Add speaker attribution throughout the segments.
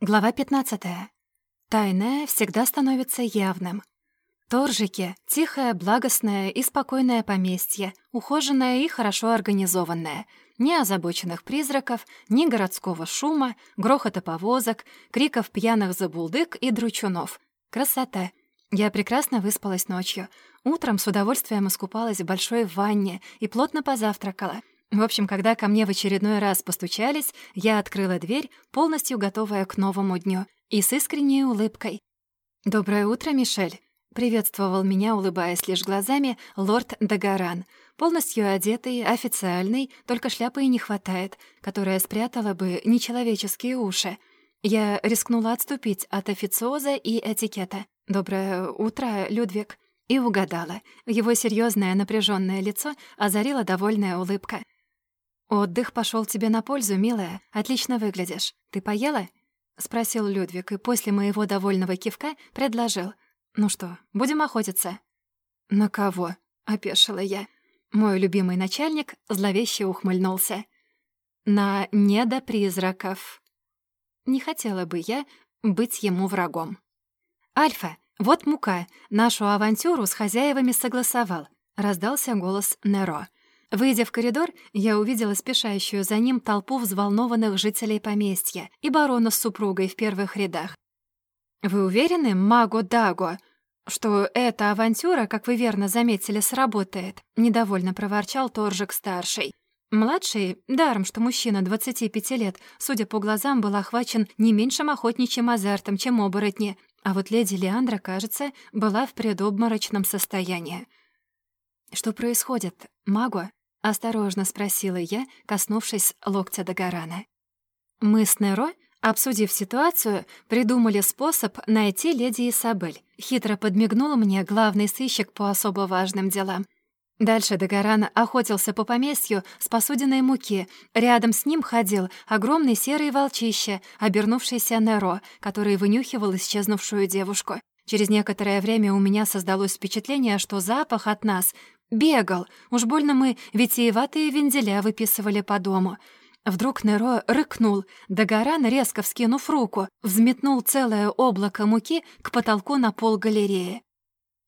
Speaker 1: Глава 15. Тайное всегда становится явным. Торжики — тихое, благостное и спокойное поместье, ухоженное и хорошо организованное. Ни озабоченных призраков, ни городского шума, грохота повозок, криков пьяных забулдык и дручунов. Красота. Я прекрасно выспалась ночью. Утром с удовольствием искупалась в большой ванне и плотно позавтракала — в общем, когда ко мне в очередной раз постучались, я открыла дверь, полностью готовая к новому дню, и с искренней улыбкой. «Доброе утро, Мишель!» — приветствовал меня, улыбаясь лишь глазами, лорд Дагаран, полностью одетый, официальный, только шляпы и не хватает, которая спрятала бы нечеловеческие уши. Я рискнула отступить от официоза и этикета. «Доброе утро, Людвиг!» И угадала. Его серьезное напряженное лицо озарила довольная улыбка. «Отдых пошел тебе на пользу, милая. Отлично выглядишь. Ты поела?» — спросил Людвиг, и после моего довольного кивка предложил. «Ну что, будем охотиться?» «На кого?» — опешила я. Мой любимый начальник зловеще ухмыльнулся. «На недопризраков». Не хотела бы я быть ему врагом. «Альфа, вот мука. Нашу авантюру с хозяевами согласовал», — раздался голос Неро. Выйдя в коридор, я увидела спешащую за ним толпу взволнованных жителей поместья и барона с супругой в первых рядах. «Вы уверены, Маго Даго, что эта авантюра, как вы верно заметили, сработает?» — недовольно проворчал Торжик-старший. Младший, даром что мужчина 25 лет, судя по глазам, был охвачен не меньшим охотничьим азартом, чем оборотни, а вот леди Леандра, кажется, была в предобморочном состоянии. «Что происходит, Маго?» — осторожно спросила я, коснувшись локтя Дагорана. Мы с Неро, обсудив ситуацию, придумали способ найти леди Исабель. Хитро подмигнул мне главный сыщик по особо важным делам. Дальше Дагоран охотился по поместью с посудиной муки. Рядом с ним ходил огромный серый волчище, обернувшийся Неро, который вынюхивал исчезнувшую девушку. Через некоторое время у меня создалось впечатление, что запах от нас Бегал. Уж больно мы витиеватые венделя выписывали по дому. Вдруг Неро рыкнул. Дагоран, резко вскинув руку, взметнул целое облако муки к потолку на пол галереи.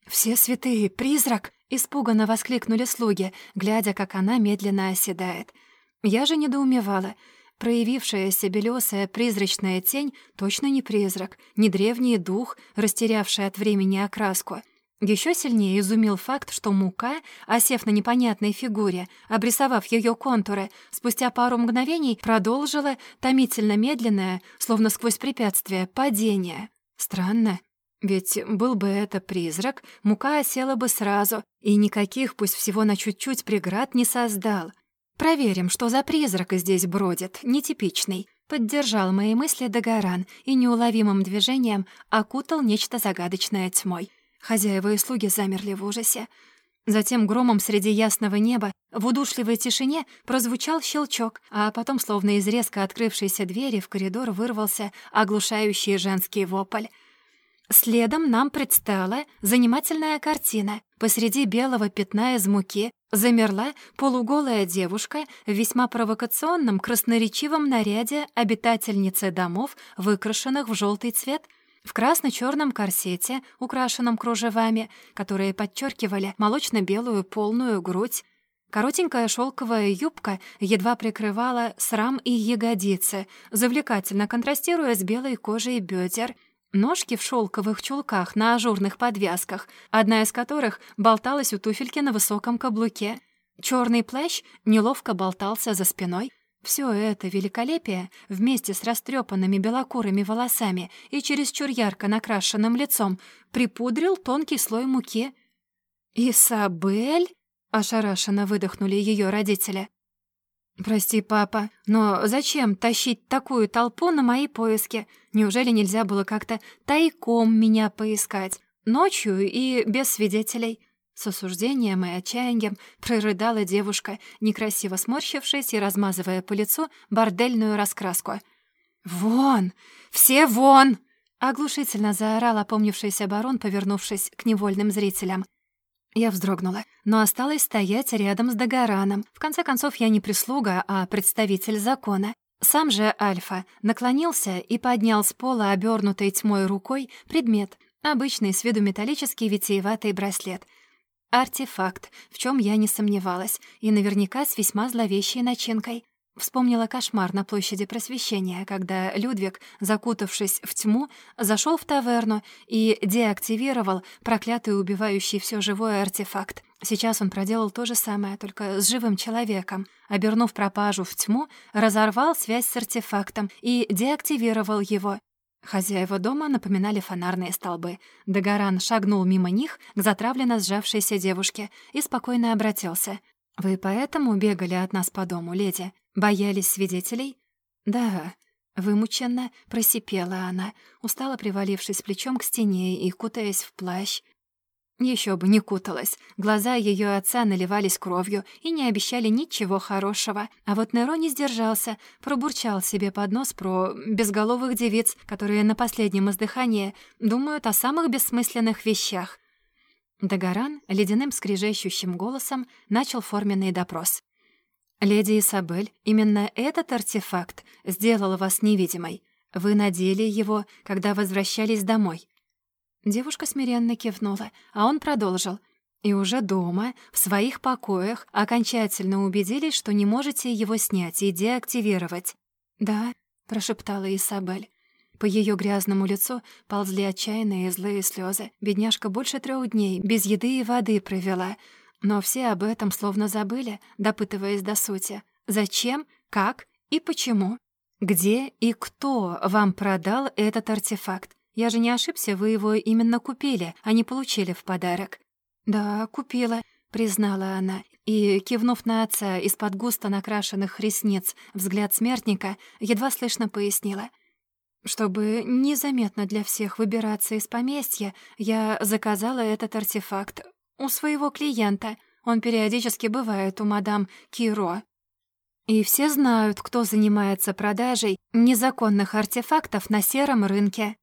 Speaker 1: «Все святые, призрак!» — испуганно воскликнули слуги, глядя, как она медленно оседает. Я же недоумевала. Проявившаяся белесая призрачная тень точно не призрак, не древний дух, растерявший от времени окраску. Еще сильнее изумил факт, что мука, осев на непонятной фигуре, обрисовав ее контуры, спустя пару мгновений продолжила томительно медленное, словно сквозь препятствие, падение. Странно. Ведь был бы это призрак, мука осела бы сразу, и никаких, пусть всего на чуть-чуть, преград не создал. Проверим, что за призрак здесь бродит, нетипичный. Поддержал мои мысли Дагоран и неуловимым движением окутал нечто загадочное тьмой. Хозяева и слуги замерли в ужасе. Затем громом среди ясного неба в удушливой тишине прозвучал щелчок, а потом, словно из резко открывшейся двери, в коридор вырвался оглушающий женский вопль. Следом нам предстала занимательная картина. Посреди белого пятна из муки замерла полуголая девушка в весьма провокационном красноречивом наряде обитательницы домов, выкрашенных в желтый цвет — в красно-черном корсете, украшенном кружевами, которые подчеркивали молочно-белую полную грудь. Коротенькая шелковая юбка едва прикрывала срам и ягодицы, завлекательно контрастируя с белой кожей бедер. Ножки в шелковых чулках на ажурных подвязках, одна из которых болталась у туфельки на высоком каблуке. Черный плащ неловко болтался за спиной — все это великолепие вместе с растрепанными белокурыми волосами и чересчур ярко накрашенным лицом припудрил тонкий слой муки. «Исабель?» — ошарашенно выдохнули ее родители. «Прости, папа, но зачем тащить такую толпу на мои поиски? Неужели нельзя было как-то тайком меня поискать? Ночью и без свидетелей?» С осуждением и отчаянием прорыдала девушка, некрасиво сморщившись и размазывая по лицу бордельную раскраску. «Вон! Все вон!» — оглушительно заорал опомнившийся барон, повернувшись к невольным зрителям. Я вздрогнула, но осталась стоять рядом с Дагораном. В конце концов, я не прислуга, а представитель закона. Сам же Альфа наклонился и поднял с пола обернутой тьмой рукой предмет, обычный с виду металлический витиеватый браслет. Артефакт, в чем я не сомневалась, и наверняка с весьма зловещей начинкой. Вспомнила кошмар на площади Просвещения, когда Людвиг, закутавшись в тьму, зашел в таверну и деактивировал проклятый убивающий все живое артефакт. Сейчас он проделал то же самое, только с живым человеком. Обернув пропажу в тьму, разорвал связь с артефактом и деактивировал его. Хозяева дома напоминали фонарные столбы. Дагоран шагнул мимо них к затравленно сжавшейся девушке и спокойно обратился. «Вы поэтому бегали от нас по дому, леди? Боялись свидетелей?» «Да», — вымученно просипела она, устало привалившись плечом к стене и кутаясь в плащ. Еще бы не куталась. Глаза ее отца наливались кровью и не обещали ничего хорошего. А вот Неро не сдержался, пробурчал себе под нос про безголовых девиц, которые на последнем издыхании думают о самых бессмысленных вещах. Дагоран ледяным скрижещущим голосом начал форменный допрос. «Леди Исабель, именно этот артефакт сделал вас невидимой. Вы надели его, когда возвращались домой». Девушка смиренно кивнула, а он продолжил. «И уже дома, в своих покоях, окончательно убедились, что не можете его снять и деактивировать». «Да», — прошептала Исабель. По ее грязному лицу ползли отчаянные и злые слезы. Бедняжка больше трех дней без еды и воды провела. Но все об этом словно забыли, допытываясь до сути. Зачем, как и почему? Где и кто вам продал этот артефакт? Я же не ошибся, вы его именно купили, а не получили в подарок. «Да, купила», — признала она, и, кивнув на отца из-под густо накрашенных ресниц взгляд смертника, едва слышно пояснила. Чтобы незаметно для всех выбираться из поместья, я заказала этот артефакт у своего клиента. Он периодически бывает у мадам Киро. И все знают, кто занимается продажей незаконных артефактов на сером рынке.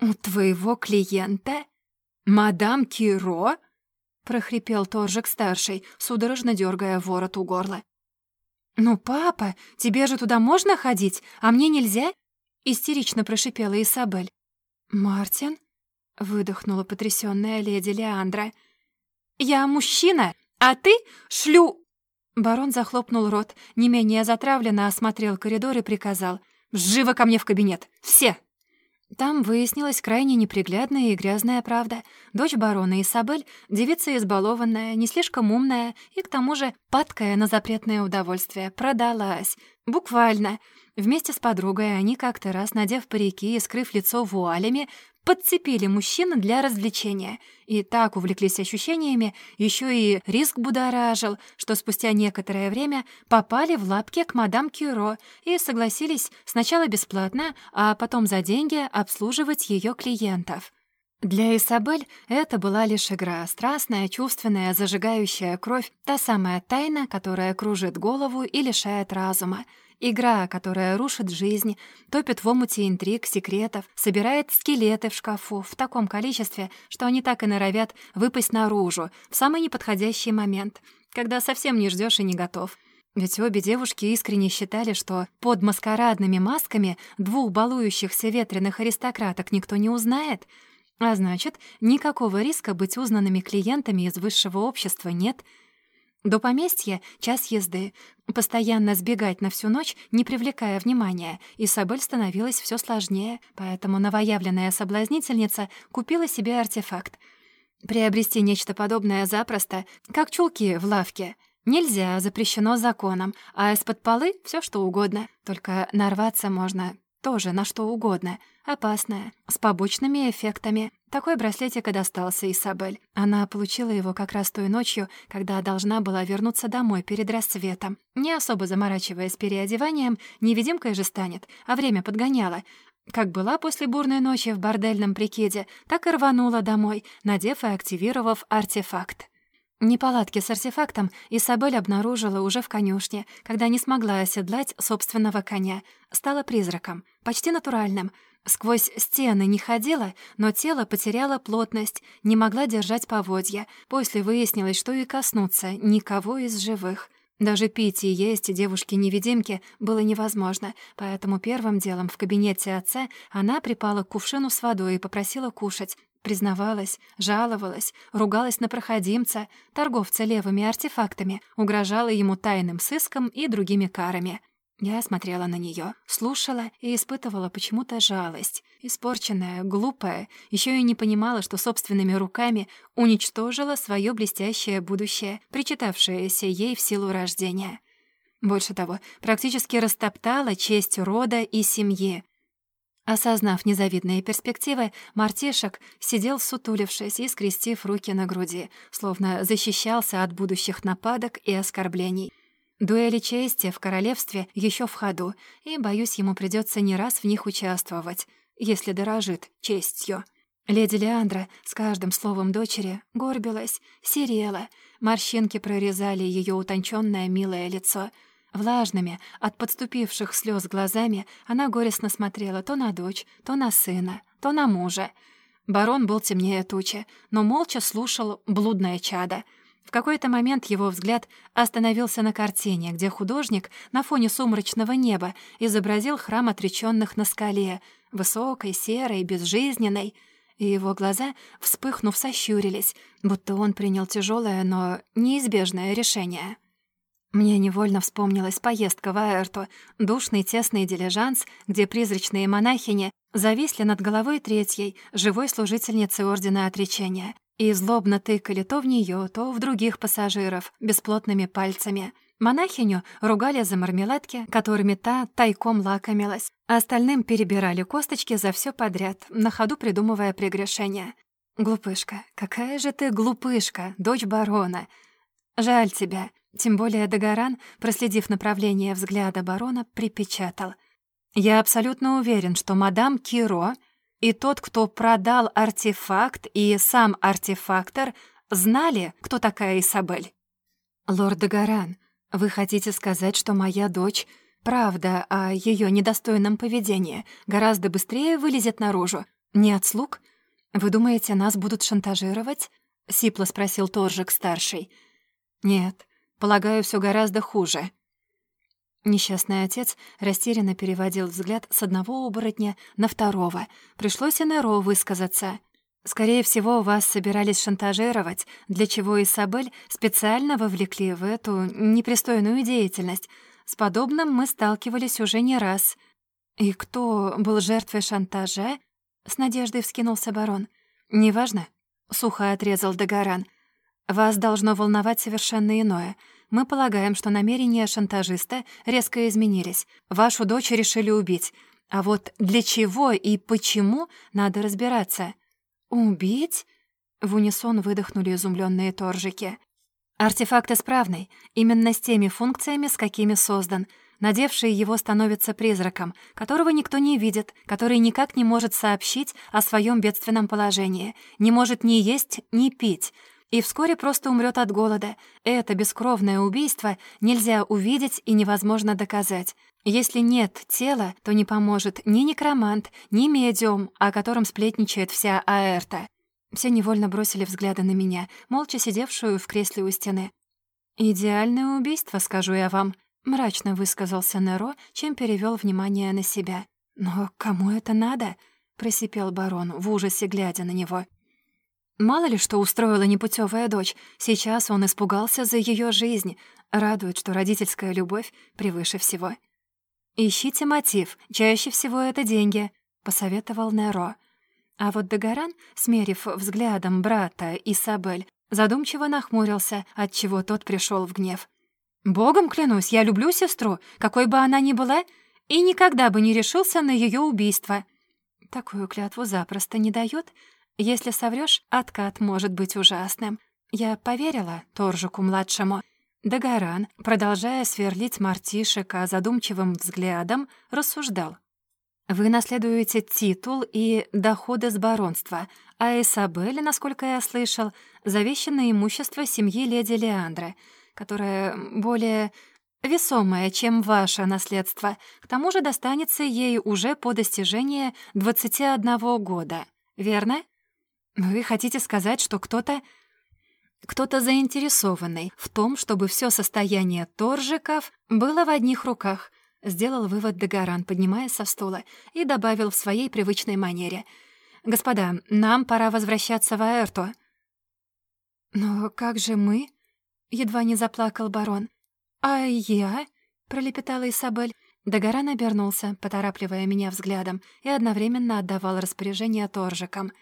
Speaker 1: «У твоего клиента? Мадам Киро?» — прохрипел Торжик-старший, судорожно дергая ворот у горла. «Ну, папа, тебе же туда можно ходить, а мне нельзя?» истерично прошипела Исабель. «Мартин?» — выдохнула потрясённая леди Леандра. «Я мужчина, а ты шлю...» Барон захлопнул рот, не менее затравленно осмотрел коридор и приказал. «Живо ко мне в кабинет! Все!» Там выяснилась крайне неприглядная и грязная правда. Дочь барона Исабель, девица избалованная, не слишком умная и, к тому же, падкая на запретное удовольствие, продалась. Буквально. Вместе с подругой они как-то раз, надев парики и скрыв лицо вуалями, подцепили мужчин для развлечения. И так увлеклись ощущениями, еще и риск будоражил, что спустя некоторое время попали в лапки к мадам Кюро и согласились сначала бесплатно, а потом за деньги обслуживать ее клиентов. Для Исабель это была лишь игра, страстная, чувственная, зажигающая кровь, та самая тайна, которая кружит голову и лишает разума — Игра, которая рушит жизнь, топит в омуте интриг, секретов, собирает скелеты в шкафу в таком количестве, что они так и норовят выпасть наружу в самый неподходящий момент, когда совсем не ждешь и не готов. Ведь обе девушки искренне считали, что под маскарадными масками двух балующихся ветреных аристократок никто не узнает, а значит, никакого риска быть узнанными клиентами из высшего общества нет — до поместья — час езды. Постоянно сбегать на всю ночь, не привлекая внимания, Исабель становилась все сложнее, поэтому новоявленная соблазнительница купила себе артефакт. Приобрести нечто подобное запросто, как чулки в лавке. Нельзя, запрещено законом, а из-под полы — все что угодно. Только нарваться можно тоже на что угодно. Опасное, с побочными эффектами. Такой браслетик и достался Исабель. Она получила его как раз той ночью, когда должна была вернуться домой перед рассветом. Не особо заморачиваясь переодеванием, невидимкой же станет, а время подгоняло. Как была после бурной ночи в бордельном прикиде, так и рванула домой, надев и активировав артефакт. Неполадки с артефактом Исабель обнаружила уже в конюшне, когда не смогла оседлать собственного коня. Стала призраком, почти натуральным. Сквозь стены не ходила, но тело потеряло плотность, не могла держать поводья. После выяснилось, что и коснуться никого из живых. Даже пить и есть девушке-невидимке было невозможно, поэтому первым делом в кабинете отца она припала к кувшину с водой и попросила кушать. Признавалась, жаловалась, ругалась на проходимца, торговца левыми артефактами, угрожала ему тайным сыском и другими карами. Я смотрела на нее, слушала и испытывала почему-то жалость. Испорченная, глупая, еще и не понимала, что собственными руками уничтожила свое блестящее будущее, причитавшееся ей в силу рождения. Больше того, практически растоптала честь рода и семьи. Осознав незавидные перспективы, Мартишек сидел сутулившись и скрестив руки на груди, словно защищался от будущих нападок и оскорблений. Дуэли чести в королевстве еще в ходу, и, боюсь, ему придется не раз в них участвовать, если дорожит честью. Леди Леандра с каждым словом дочери горбилась, серела, морщинки прорезали ее утонченное милое лицо. Влажными, от подступивших слез глазами, она горестно смотрела то на дочь, то на сына, то на мужа. Барон был темнее тучи, но молча слушал блудное чадо — в какой-то момент его взгляд остановился на картине, где художник на фоне сумрачного неба изобразил храм отречённых на скале, высокой, серой, безжизненной, и его глаза, вспыхнув, сощурились, будто он принял тяжелое, но неизбежное решение. Мне невольно вспомнилась поездка в Аэрту, душный тесный дилижанс, где призрачные монахини зависли над головой третьей, живой служительницы Ордена Отречения — и злобно тыкали то в нее, то в других пассажиров бесплотными пальцами. Монахиню ругали за мармеладки, которыми та тайком лакомилась. А остальным перебирали косточки за все подряд, на ходу придумывая прегрешения. «Глупышка, какая же ты глупышка, дочь барона! Жаль тебя!» Тем более Дагоран, проследив направление взгляда барона, припечатал. «Я абсолютно уверен, что мадам Киро и тот, кто продал артефакт, и сам артефактор знали, кто такая Исабель. «Лорд Дагаран, вы хотите сказать, что моя дочь, правда о ее недостойном поведении, гораздо быстрее вылезет наружу? Не от слуг? Вы думаете, нас будут шантажировать?» — сипло спросил Торжик-старший. «Нет, полагаю, все гораздо хуже», Несчастный отец растерянно переводил взгляд с одного оборотня на второго. Пришлось и Неро высказаться. «Скорее всего, вас собирались шантажировать, для чего Исабель специально вовлекли в эту непристойную деятельность. С подобным мы сталкивались уже не раз». «И кто был жертвой шантажа?» — с надеждой вскинулся барон. «Неважно», — сухо отрезал Дагоран. «Вас должно волновать совершенно иное — мы полагаем, что намерения шантажиста резко изменились. Вашу дочь решили убить. А вот для чего и почему надо разбираться. Убить? В унисон выдохнули изумленные торжики. Артефакт исправный, именно с теми функциями, с какими создан. Надевший его становится призраком, которого никто не видит, который никак не может сообщить о своем бедственном положении, не может ни есть, ни пить — и вскоре просто умрет от голода. Это бескровное убийство нельзя увидеть и невозможно доказать. Если нет тела, то не поможет ни некромант, ни медиум, о котором сплетничает вся Аэрта. Все невольно бросили взгляды на меня, молча сидевшую в кресле у стены. «Идеальное убийство, скажу я вам», — мрачно высказался Неро, чем перевел внимание на себя. «Но кому это надо?» — просипел барон, в ужасе глядя на него. Мало ли что устроила непутевая дочь, сейчас он испугался за ее жизнь. Радует, что родительская любовь превыше всего. «Ищите мотив, чаще всего это деньги», — посоветовал Неро. А вот Дагоран, смерив взглядом брата Исабель, задумчиво нахмурился, отчего тот пришел в гнев. «Богом клянусь, я люблю сестру, какой бы она ни была, и никогда бы не решился на ее убийство». Такую клятву запросто не дает, если соврёшь, откат может быть ужасным. Я поверила Торжику-младшему. Дагоран, продолжая сверлить мартишика задумчивым взглядом, рассуждал. «Вы наследуете титул и доходы с баронства, а Исабель, насколько я слышал, завещано имущество семьи леди Леандры, которое более весомое, чем ваше наследство. К тому же достанется ей уже по достижении 21 года. Верно?» «Вы хотите сказать, что кто-то...» Кто-то заинтересованный в том, чтобы все состояние торжиков было в одних руках, сделал вывод Дагоран, поднимаясь со стула, и добавил в своей привычной манере. «Господа, нам пора возвращаться в Аэрту». «Но как же мы?» — едва не заплакал барон. «А я?» — пролепетала Исабель. Дагоран обернулся, поторапливая меня взглядом, и одновременно отдавал распоряжение торжикам.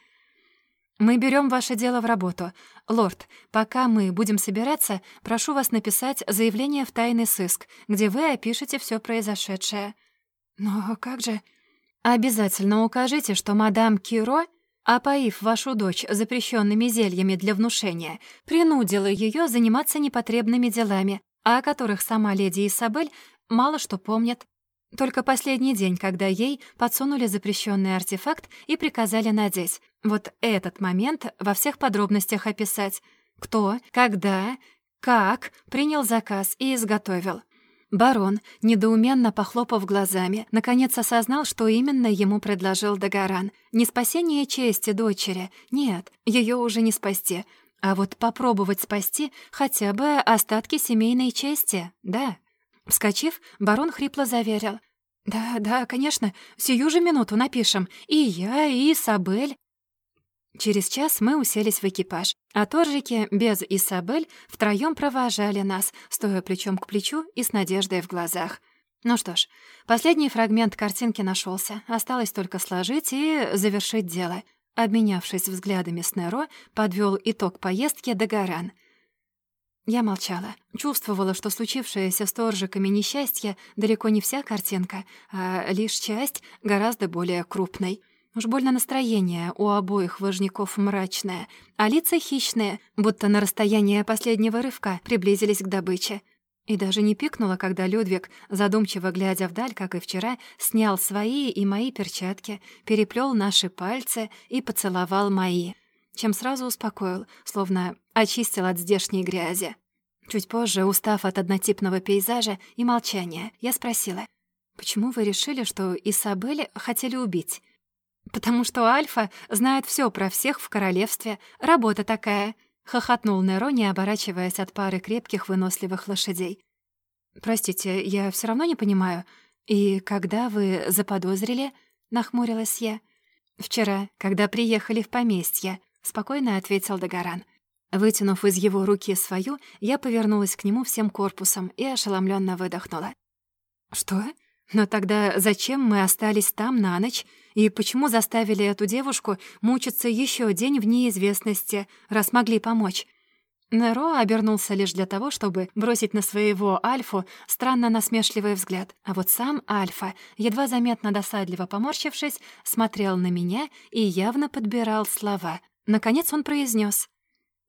Speaker 1: «Мы берем ваше дело в работу. Лорд, пока мы будем собираться, прошу вас написать заявление в тайный сыск, где вы опишете все произошедшее». «Но как же...» «Обязательно укажите, что мадам Киро, опоив вашу дочь запрещенными зельями для внушения, принудила ее заниматься непотребными делами, о которых сама леди Исабель мало что помнит. Только последний день, когда ей подсунули запрещенный артефакт и приказали надеть. Вот этот момент во всех подробностях описать. Кто, когда, как принял заказ и изготовил. Барон, недоуменно похлопав глазами, наконец осознал, что именно ему предложил Дагоран. Не спасение чести дочери, нет, ее уже не спасти, а вот попробовать спасти хотя бы остатки семейной чести, да. Вскочив, барон хрипло заверил. «Да, да, конечно, сию же минуту напишем. И я, и Исабель». Через час мы уселись в экипаж, а торжики без Исабель втроём провожали нас, стоя плечом к плечу и с надеждой в глазах. Ну что ж, последний фрагмент картинки нашелся, осталось только сложить и завершить дело. Обменявшись взглядами с Неро, подвёл итог поездки до Гаран — я молчала, чувствовала, что случившееся с торжиками несчастье далеко не вся картинка, а лишь часть гораздо более крупной. Уж больно настроение у обоих важников мрачное, а лица хищные, будто на расстояние последнего рывка приблизились к добыче. И даже не пикнула, когда Людвиг, задумчиво глядя вдаль, как и вчера, снял свои и мои перчатки, переплел наши пальцы и поцеловал мои — чем сразу успокоил, словно очистил от здешней грязи. Чуть позже, устав от однотипного пейзажа и молчания, я спросила, «Почему вы решили, что Исабель хотели убить?» «Потому что Альфа знает все про всех в королевстве. Работа такая», — хохотнул Неро, не оборачиваясь от пары крепких выносливых лошадей. «Простите, я все равно не понимаю. И когда вы заподозрили?» — нахмурилась я. «Вчера, когда приехали в поместье», — спокойно ответил Дагоран. Вытянув из его руки свою, я повернулась к нему всем корпусом и ошеломленно выдохнула. «Что? Но тогда зачем мы остались там на ночь? И почему заставили эту девушку мучиться еще день в неизвестности, раз могли помочь?» Неро обернулся лишь для того, чтобы бросить на своего Альфу странно насмешливый взгляд, а вот сам Альфа, едва заметно досадливо поморщившись, смотрел на меня и явно подбирал слова — Наконец он произнес: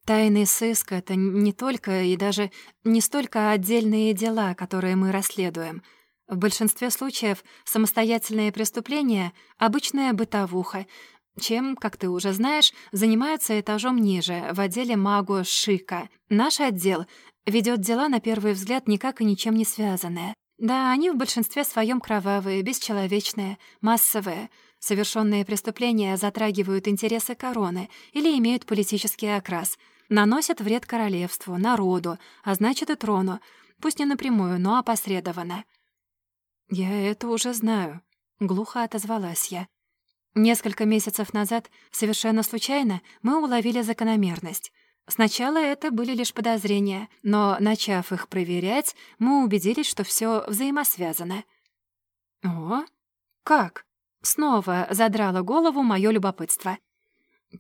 Speaker 1: «Тайный сыск — это не только и даже не столько отдельные дела, которые мы расследуем. В большинстве случаев самостоятельные преступления — обычная бытовуха, чем, как ты уже знаешь, занимаются этажом ниже, в отделе магу Шика. Наш отдел ведет дела, на первый взгляд, никак и ничем не связанные. Да, они в большинстве своем кровавые, бесчеловечные, массовые — Совершенные преступления затрагивают интересы короны или имеют политический окрас, наносят вред королевству, народу, а значит и трону, пусть не напрямую, но опосредованно. «Я это уже знаю», — глухо отозвалась я. Несколько месяцев назад, совершенно случайно, мы уловили закономерность. Сначала это были лишь подозрения, но, начав их проверять, мы убедились, что все взаимосвязано. «О, как?» Снова задрало голову мое любопытство.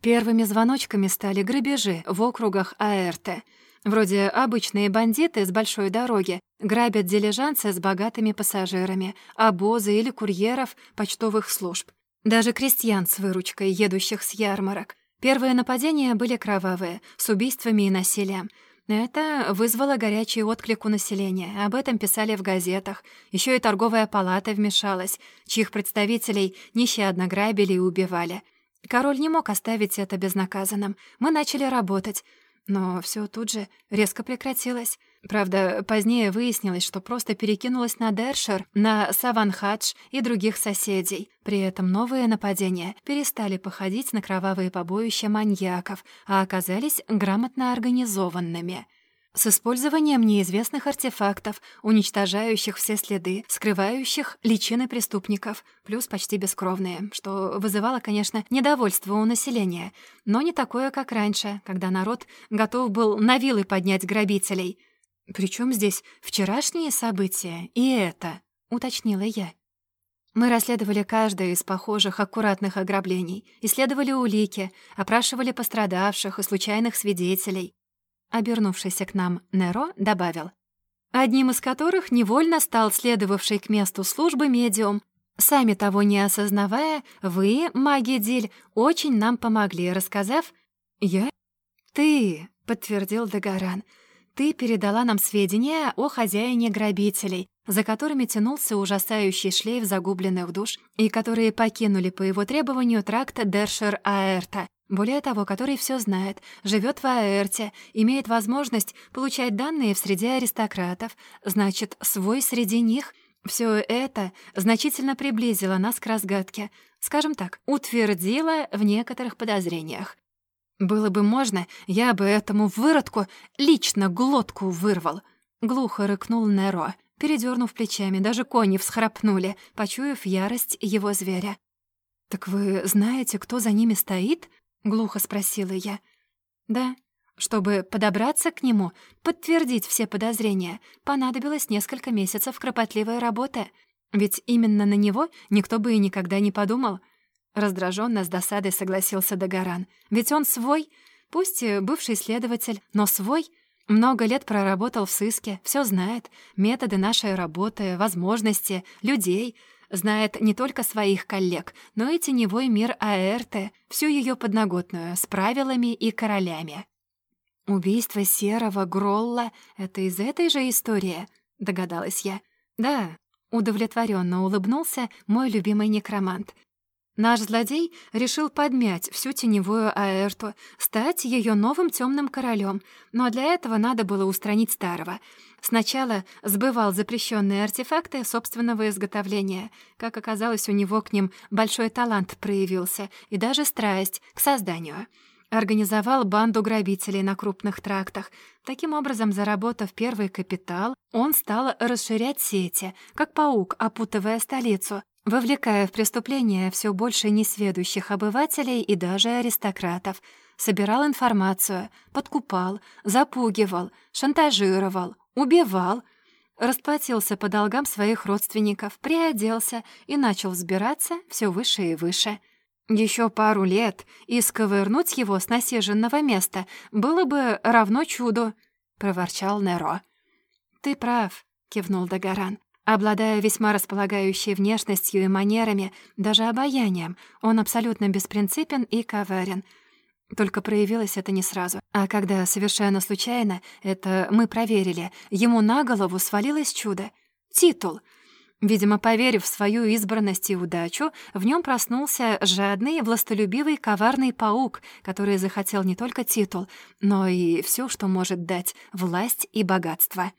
Speaker 1: Первыми звоночками стали грабежи в округах АРТ. Вроде обычные бандиты с большой дороги грабят дилижансы с богатыми пассажирами, обозы или курьеров почтовых служб. Даже крестьян с выручкой, едущих с ярмарок. Первые нападения были кровавые, с убийствами и насилием — это вызвало горячий отклик у населения. Об этом писали в газетах. Еще и торговая палата вмешалась, чьих представителей нещадно грабили и убивали. Король не мог оставить это безнаказанным. Мы начали работать. Но все тут же резко прекратилось. Правда, позднее выяснилось, что просто перекинулась на Дершер, на Саванхадж и других соседей. При этом новые нападения перестали походить на кровавые побоища маньяков, а оказались грамотно организованными. С использованием неизвестных артефактов, уничтожающих все следы, скрывающих личины преступников, плюс почти бескровные, что вызывало, конечно, недовольство у населения, но не такое, как раньше, когда народ готов был на вилы поднять грабителей — «Причем здесь вчерашние события и это?» — уточнила я. Мы расследовали каждое из похожих аккуратных ограблений, исследовали улики, опрашивали пострадавших и случайных свидетелей. Обернувшийся к нам Неро добавил, одним из которых невольно стал следовавший к месту службы медиум. Сами того не осознавая, вы, маги Диль, очень нам помогли, рассказав... «Я?» «Ты», — подтвердил Дагоран, — ты передала нам сведения о хозяине грабителей, за которыми тянулся ужасающий шлейф загубленных душ, и которые покинули по его требованию тракт Дершер-Аэрта. Более того, который все знает, живет в Аэрте, имеет возможность получать данные в среде аристократов, значит, свой среди них. Все это значительно приблизило нас к разгадке, скажем так, утвердило в некоторых подозрениях. «Было бы можно, я бы этому выродку лично глотку вырвал», — глухо рыкнул Неро, передернув плечами. Даже кони всхрапнули, почуяв ярость его зверя. «Так вы знаете, кто за ними стоит?» — глухо спросила я. «Да». Чтобы подобраться к нему, подтвердить все подозрения, понадобилось несколько месяцев кропотливой работы. Ведь именно на него никто бы и никогда не подумал — Раздраженно с досадой согласился Дагоран. «Ведь он свой, пусть бывший следователь, но свой. Много лет проработал в сыске, все знает, методы нашей работы, возможности, людей. Знает не только своих коллег, но и теневой мир АРТ, всю ее подноготную, с правилами и королями». «Убийство Серого Гролла — это из этой же истории?» — догадалась я. «Да», — удовлетворенно улыбнулся мой любимый некромант. Наш злодей решил подмять всю теневую Аэрту, стать ее новым темным королем, но для этого надо было устранить старого. Сначала сбывал запрещенные артефакты собственного изготовления. Как оказалось, у него к ним большой талант проявился и даже страсть к созданию. Организовал банду грабителей на крупных трактах. Таким образом, заработав первый капитал, он стал расширять сети, как паук, опутывая столицу, вовлекая в преступления все больше несведущих обывателей и даже аристократов, собирал информацию, подкупал, запугивал, шантажировал, убивал, расплатился по долгам своих родственников, приоделся и начал взбираться все выше и выше. Еще пару лет, и сковырнуть его с насиженного места было бы равно чуду, — проворчал Неро. «Ты прав», — кивнул Дагоран. Обладая весьма располагающей внешностью и манерами, даже обаянием, он абсолютно беспринципен и коварен. Только проявилось это не сразу. А когда совершенно случайно, это мы проверили, ему на голову свалилось чудо — титул. Видимо, поверив в свою избранность и удачу, в нем проснулся жадный, властолюбивый, коварный паук, который захотел не только титул, но и все, что может дать — власть и богатство.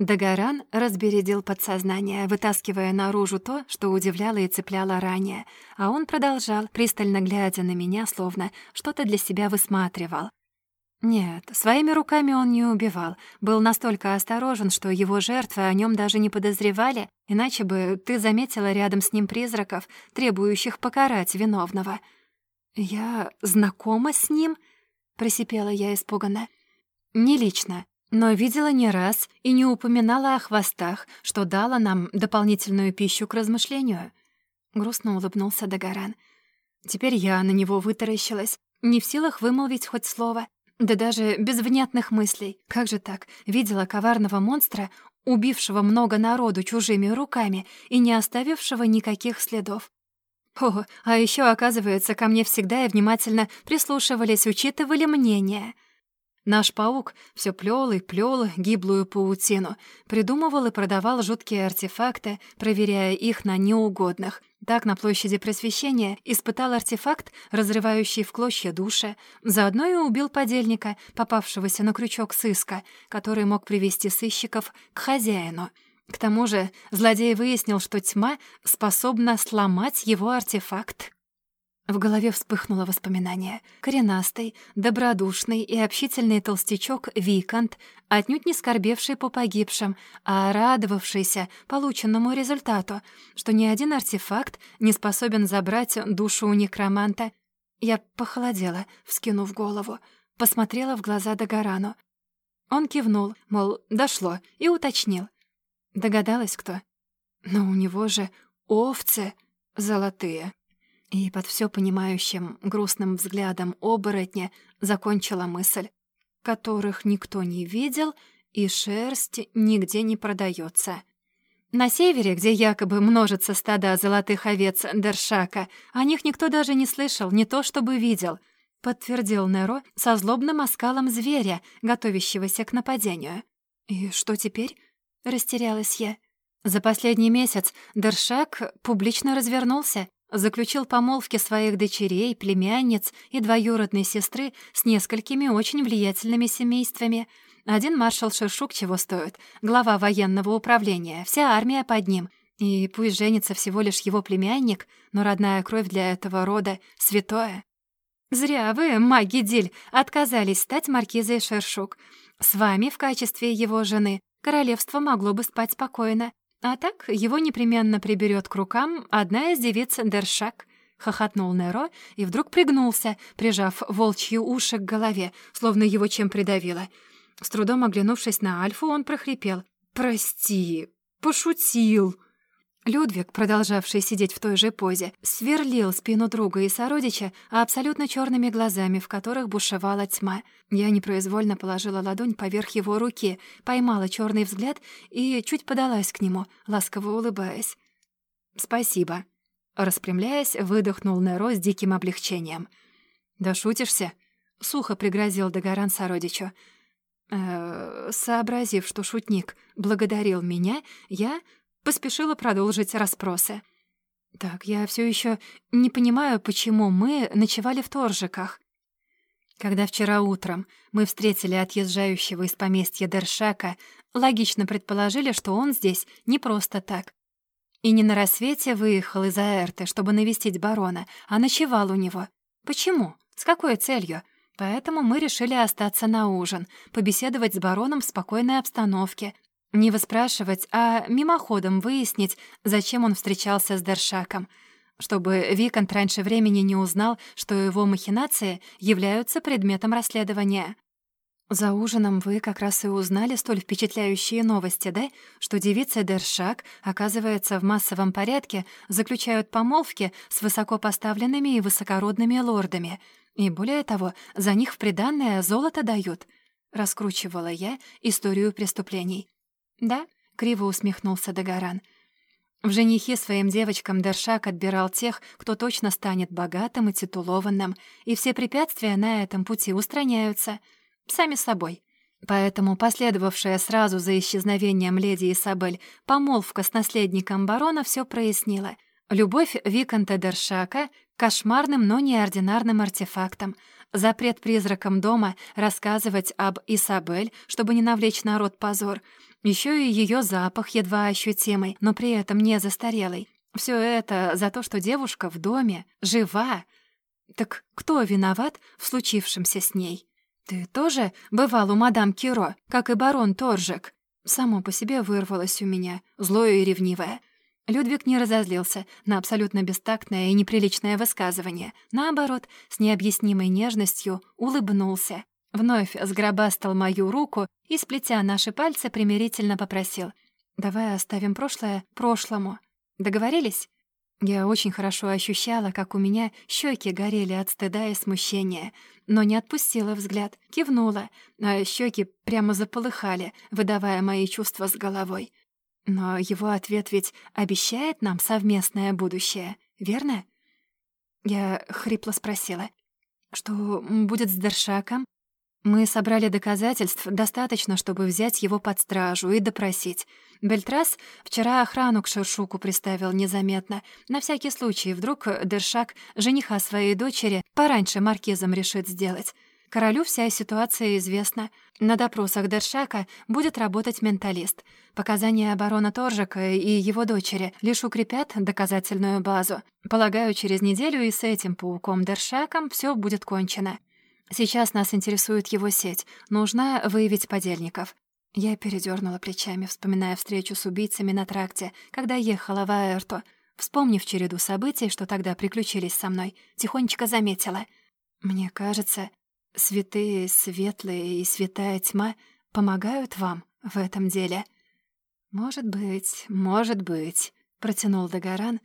Speaker 1: Дагоран разбередил подсознание, вытаскивая наружу то, что удивляло и цепляло ранее, а он продолжал, пристально глядя на меня, словно что-то для себя высматривал. Нет, своими руками он не убивал, был настолько осторожен, что его жертвы о нем даже не подозревали, иначе бы ты заметила рядом с ним призраков, требующих покарать виновного. «Я знакома с ним?» — просипела я испуганно. «Не лично, но видела не раз и не упоминала о хвостах, что дало нам дополнительную пищу к размышлению. Грустно улыбнулся Дагаран. Теперь я на него вытаращилась, не в силах вымолвить хоть слово. Да даже без внятных мыслей. Как же так? Видела коварного монстра, убившего много народу чужими руками и не оставившего никаких следов. О, а еще, оказывается, ко мне всегда и внимательно прислушивались, учитывали мнение — Наш паук все плел и плел гиблую паутину, придумывал и продавал жуткие артефакты, проверяя их на неугодных. Так на площади Просвещения испытал артефакт, разрывающий в клочья души, заодно и убил подельника, попавшегося на крючок сыска, который мог привести сыщиков к хозяину. К тому же злодей выяснил, что тьма способна сломать его артефакт. В голове вспыхнуло воспоминание. Коренастый, добродушный и общительный толстячок Викант, отнюдь не скорбевший по погибшим, а радовавшийся полученному результату, что ни один артефакт не способен забрать душу у некроманта. Я похолодела, вскинув голову, посмотрела в глаза Дагорану. Он кивнул, мол, дошло, и уточнил. Догадалась кто? Но у него же овцы золотые. И под все понимающим, грустным взглядом оборотня закончила мысль, которых никто не видел, и шерсть нигде не продается. На севере, где якобы множатся стада золотых овец Дершака, о них никто даже не слышал, не то чтобы видел, подтвердил Неро со злобным оскалом зверя, готовящегося к нападению. «И что теперь?» — растерялась я. За последний месяц Дершак публично развернулся, заключил помолвки своих дочерей, племянниц и двоюродной сестры с несколькими очень влиятельными семействами. Один маршал Шершук чего стоит, глава военного управления, вся армия под ним. И пусть женится всего лишь его племянник, но родная кровь для этого рода — святое. Зря вы, маги Диль, отказались стать маркизой Шершук. С вами в качестве его жены королевство могло бы спать спокойно. А так его непременно приберет к рукам одна из девиц Дершак. Хохотнул Неро и вдруг пригнулся, прижав волчьи уши к голове, словно его чем придавило. С трудом оглянувшись на Альфу, он прохрипел. «Прости, пошутил!» Людвиг, продолжавший сидеть в той же позе, сверлил спину друга и сородича абсолютно черными глазами, в которых бушевала тьма. Я непроизвольно положила ладонь поверх его руки, поймала черный взгляд и чуть подалась к нему, ласково улыбаясь. «Спасибо». Распрямляясь, выдохнул Неро с диким облегчением. «Да шутишься?» — сухо пригрозил Дагоран сородичу. Э, сообразив, что шутник благодарил меня, я поспешила продолжить расспросы. «Так, я все еще не понимаю, почему мы ночевали в Торжиках. Когда вчера утром мы встретили отъезжающего из поместья Дершака, логично предположили, что он здесь не просто так. И не на рассвете выехал из Аэрты, чтобы навестить барона, а ночевал у него. Почему? С какой целью? Поэтому мы решили остаться на ужин, побеседовать с бароном в спокойной обстановке, не выспрашивать, а мимоходом выяснить, зачем он встречался с Дершаком, чтобы Викант раньше времени не узнал, что его махинации являются предметом расследования. За ужином вы как раз и узнали столь впечатляющие новости, да? Что девица Дершак, оказывается, в массовом порядке заключают помолвки с высокопоставленными и высокородными лордами. И более того, за них в приданное золото дают. Раскручивала я историю преступлений. «Да?» — криво усмехнулся Дагоран. В женихе своим девочкам Дершак отбирал тех, кто точно станет богатым и титулованным, и все препятствия на этом пути устраняются. Сами собой. Поэтому последовавшая сразу за исчезновением леди Исабель помолвка с наследником барона все прояснила. Любовь Виконта Дершака — кошмарным, но неординарным артефактом. Запрет призракам дома рассказывать об Исабель, чтобы не навлечь народ позор — еще и ее запах едва ощутимый, но при этом не застарелый. Все это за то, что девушка в доме, жива. Так кто виноват в случившемся с ней? Ты тоже бывал у мадам Киро, как и барон Торжик? Само по себе вырвалось у меня, злое и ревнивое. Людвиг не разозлился на абсолютно бестактное и неприличное высказывание. Наоборот, с необъяснимой нежностью улыбнулся. Вновь сгробастал мою руку и, сплетя наши пальцы, примирительно попросил. «Давай оставим прошлое прошлому. Договорились?» Я очень хорошо ощущала, как у меня щеки горели от стыда и смущения, но не отпустила взгляд, кивнула, а щеки прямо заполыхали, выдавая мои чувства с головой. Но его ответ ведь обещает нам совместное будущее, верно? Я хрипло спросила. «Что будет с Дершаком?» Мы собрали доказательств достаточно, чтобы взять его под стражу и допросить. Бельтрас вчера охрану к Шершуку приставил незаметно. На всякий случай, вдруг Дершак, жениха своей дочери, пораньше маркизом решит сделать. Королю вся ситуация известна. На допросах Дершака будет работать менталист. Показания барона Торжика и его дочери лишь укрепят доказательную базу. Полагаю, через неделю и с этим пауком Дершаком все будет кончено. Сейчас нас интересует его сеть. Нужно выявить подельников. Я передернула плечами, вспоминая встречу с убийцами на тракте, когда ехала в Аэрто. Вспомнив череду событий, что тогда приключились со мной, тихонечко заметила. Мне кажется, святые, светлые и святая тьма помогают вам в этом деле. Может быть, может быть, протянул Дагоран,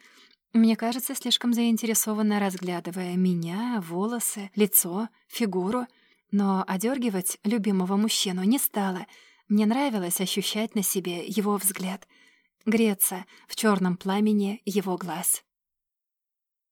Speaker 1: мне кажется, слишком заинтересованно разглядывая меня, волосы, лицо, фигуру. Но одергивать любимого мужчину не стала. Мне нравилось ощущать на себе его взгляд, греться в черном пламени его глаз.